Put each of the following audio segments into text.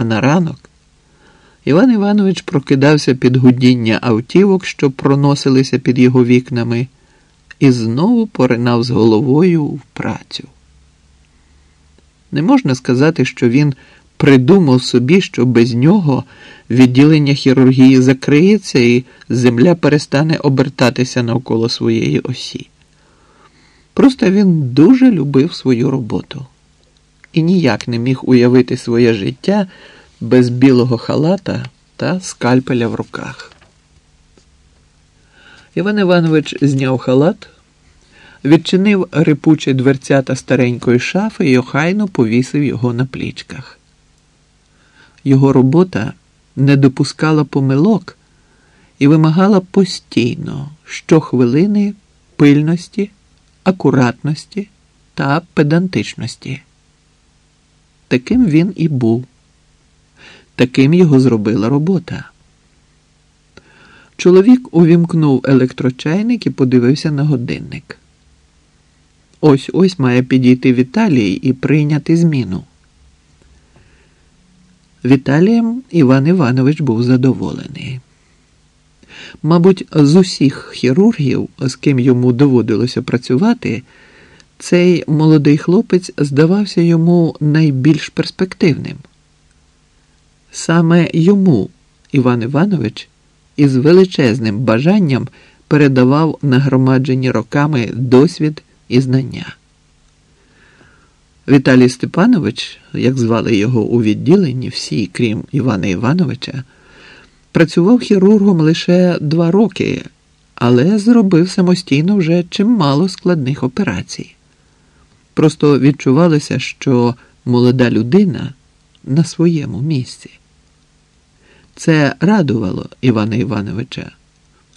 А на ранок Іван Іванович прокидався під гудіння автівок, що проносилися під його вікнами, і знову поринав з головою в працю. Не можна сказати, що він придумав собі, що без нього відділення хірургії закриється і земля перестане обертатися навколо своєї осі. Просто він дуже любив свою роботу і ніяк не міг уявити своє життя без білого халата та скальпеля в руках. Іван Іванович зняв халат, відчинив рипучі дверцята старенької шафи і охайно повісив його на плічках. Його робота не допускала помилок і вимагала постійно щохвилини пильності, акуратності та педантичності. Таким він і був. Таким його зробила робота. Чоловік увімкнув електрочайник і подивився на годинник. Ось ось має підійти Віталій і прийняти зміну. Віталієм Іван Іванович був задоволений. Мабуть, з усіх хірургів, з ким йому доводилося працювати, цей молодий хлопець здавався йому найбільш перспективним. Саме йому Іван Іванович із величезним бажанням передавав нагромаджені роками досвід і знання. Віталій Степанович, як звали його у відділенні, всі, крім Івана Івановича, працював хірургом лише два роки, але зробив самостійно вже чимало складних операцій. Просто відчувалося, що молода людина на своєму місці. Це радувало Івана Івановича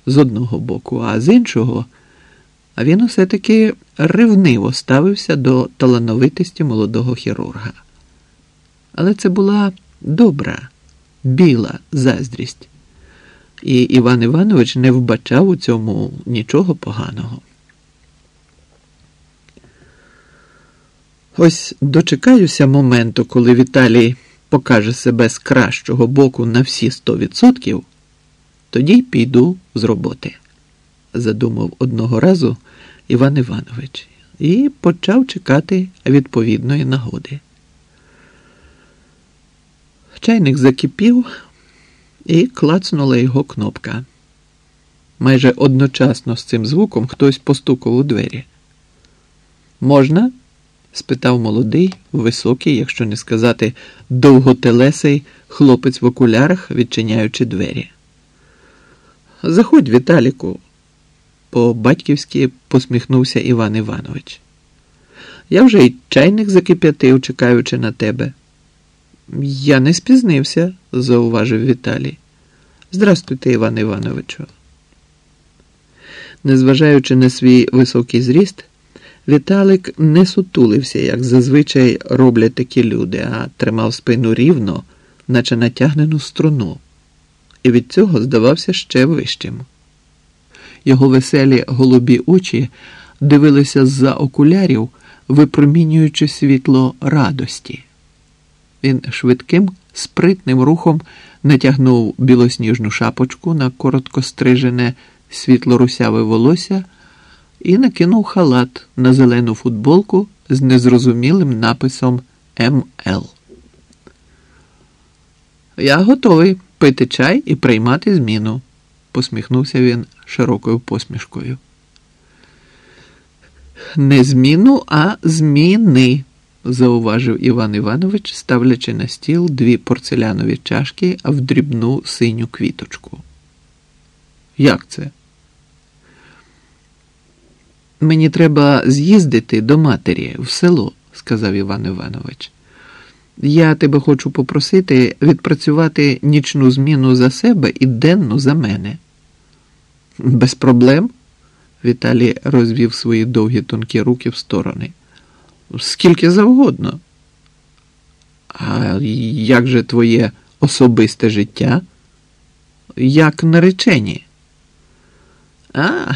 з одного боку, а з іншого, він усе таки ревниво ставився до талановитості молодого хірурга. Але це була добра, біла заздрість, і Іван Іванович не вбачав у цьому нічого поганого. Ось дочекаюся моменту, коли Віталій покаже себе з кращого боку на всі сто відсотків, тоді й піду з роботи, задумав одного разу Іван Іванович і почав чекати відповідної нагоди. Чайник закипів і клацнула його кнопка. Майже одночасно з цим звуком хтось постукав у двері. Можна? Спитав молодий, високий, якщо не сказати, довготелесий хлопець в окулярах, відчиняючи двері. Заходь, Віталіку, по батьківськи посміхнувся Іван Іванович. Я вже й чайник закип'ятив, чекаючи на тебе. Я не спізнився, зауважив Віталій. Здрастуйте, Іван Івановичу. Незважаючи на свій високий зріст, Віталик не сутулився, як зазвичай роблять такі люди, а тримав спину рівно, наче натягнену струну, і від цього здавався ще вищим. Його веселі голубі очі дивилися з-за окулярів, випромінюючи світло радості. Він швидким, спритним рухом натягнув білосніжну шапочку на коротко стрижене світло-русяве волосся і накинув халат на зелену футболку з незрозумілим написом МЛ. Я готовий пити чай і приймати зміну, посміхнувся він широкою посмішкою. Не зміну, а зміни, зауважив Іван Іванович, ставлячи на стіл дві порцелянові чашки в дрібну синю квіточку. Як це? Мені треба з'їздити до матері в село, сказав Іван Іванович. Я тебе хочу попросити відпрацювати нічну зміну за себе і денну за мене. Без проблем? Віталій розвів свої довгі тонкі руки в сторони. Скільки завгодно. А як же твоє особисте життя? Як наречені? А,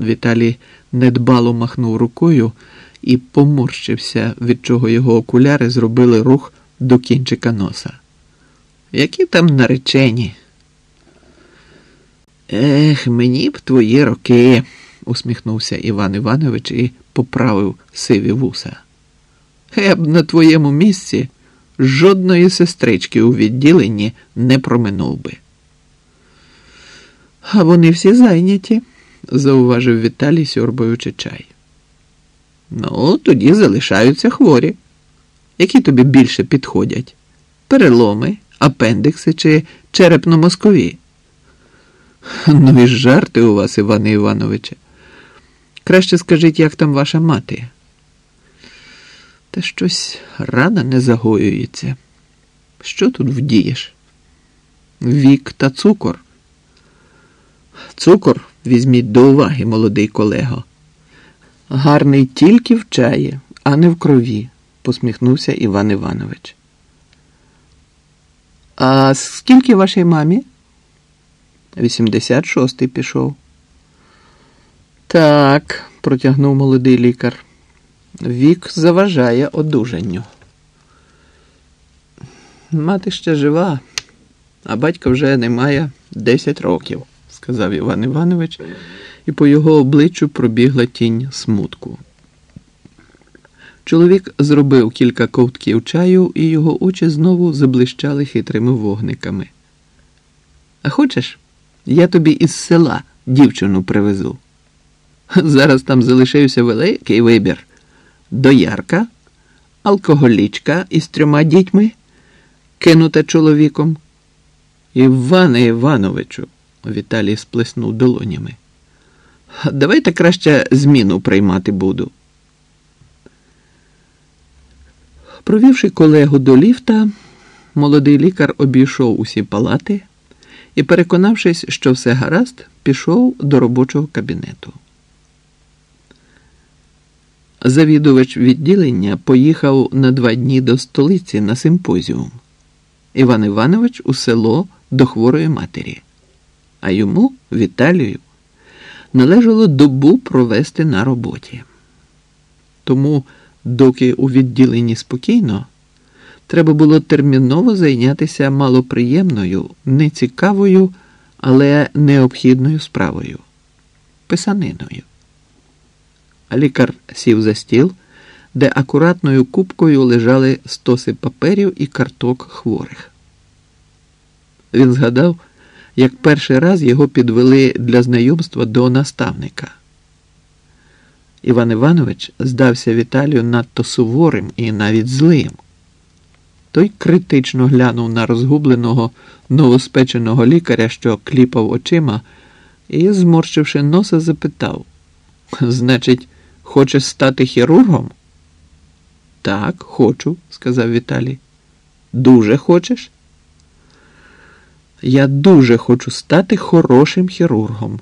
Віталій недбало махнув рукою і поморщився, від чого його окуляри зробили рух до кінчика носа. Які там наречені? Ех, мені б твої роки, усміхнувся Іван Іванович і поправив сиві вуса. Я б на твоєму місці жодної сестрички у відділенні не проминув би. А вони всі зайняті, зауважив Віталій, сьорбаючи чай. Ну, тоді залишаються хворі. Які тобі більше підходять? Переломи, апендикси чи черепно-мозкові? Ну і жарти у вас, Іване Івановиче. Краще скажіть, як там ваша мати? Та щось рана не загоюється. Що тут вдієш? Вік та цукор. Цукор візьміть до уваги, молодий колего. Гарний тільки в чаї, а не в крові, посміхнувся Іван Іванович. А скільки вашій мамі? 86-й пішов. Так, протягнув молодий лікар. Вік заважає одужанню. Мати ще жива, а батька вже немає 10 років, сказав Іван Іванович, і по його обличчю пробігла тінь смутку. Чоловік зробив кілька ковтків чаю, і його очі знову заблищали хитрими вогниками. А хочеш, я тобі із села дівчину привезу. Зараз там залишився великий вибір доярка, алкоголічка із трьома дітьми, кинута чоловіком. Іване Івановичу, Віталій сплеснув долонями. Давайте краще зміну приймати буду. Провівши колегу до ліфта, молодий лікар обійшов усі палати і, переконавшись, що все гаразд, пішов до робочого кабінету. Завідувач відділення поїхав на два дні до столиці на симпозіум. Іван Іванович у село до хворої матері, а йому, Віталію, належало добу провести на роботі. Тому, доки у відділенні спокійно, треба було терміново зайнятися малоприємною, нецікавою, але необхідною справою писаниною. Лікар сів за стіл, де акуратною купкою лежали стоси паперів і карток хворих. Він згадав, як перший раз його підвели для знайомства до наставника. Іван Іванович здався Віталію надто суворим і навіть злим. Той критично глянув на розгубленого новоспеченого лікаря, що кліпав очима, і, зморщивши носа, запитав: Значить, хочеш стати хірургом? Так, хочу, сказав Віталій. Дуже хочеш? Я дуже хочу стати хорошим хірургом.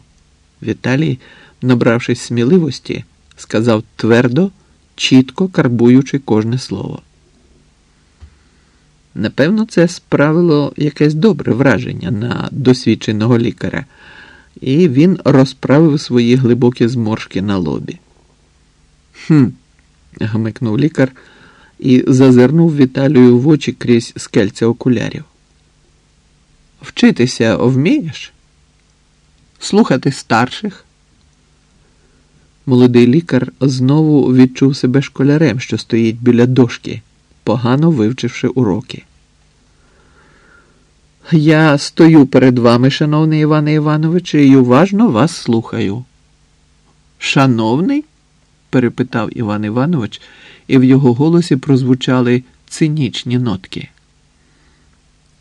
Віталій, набравшись сміливості, сказав твердо, чітко карбуючи кожне слово. Напевно, це справило якесь добре враження на досвідченого лікаря, і він розправив свої глибокі зморшки на лобі. Хм, гмикнув лікар і зазирнув Віталію в очі крізь скельця окулярів. Вчитися вмієш? Слухати старших? Молодий лікар знову відчув себе школярем, що стоїть біля дошки, погано вивчивши уроки. Я стою перед вами, шановний Іване Івановичу, і уважно вас слухаю. Шановний? перепитав Іван Іванович, і в його голосі прозвучали цинічні нотки.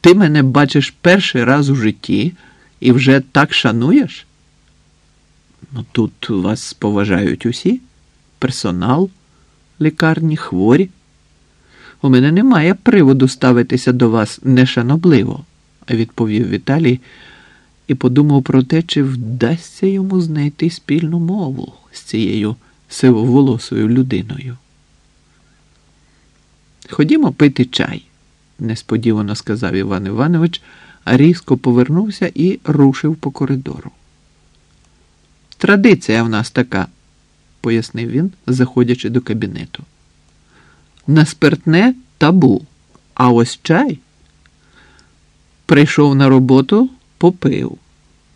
Ти мене бачиш перший раз у житті і вже так шануєш? Ну, Тут вас поважають усі персонал, лікарні, хворі. У мене немає приводу ставитися до вас нешанобливо, відповів Віталій і подумав про те, чи вдасться йому знайти спільну мову з цією сивоволосою людиною. Ходімо пити чай, несподівано сказав Іван Іванович, різко повернувся і рушив по коридору. Традиція в нас така, пояснив він, заходячи до кабінету. На спиртне табу, а ось чай. Прийшов на роботу, попив.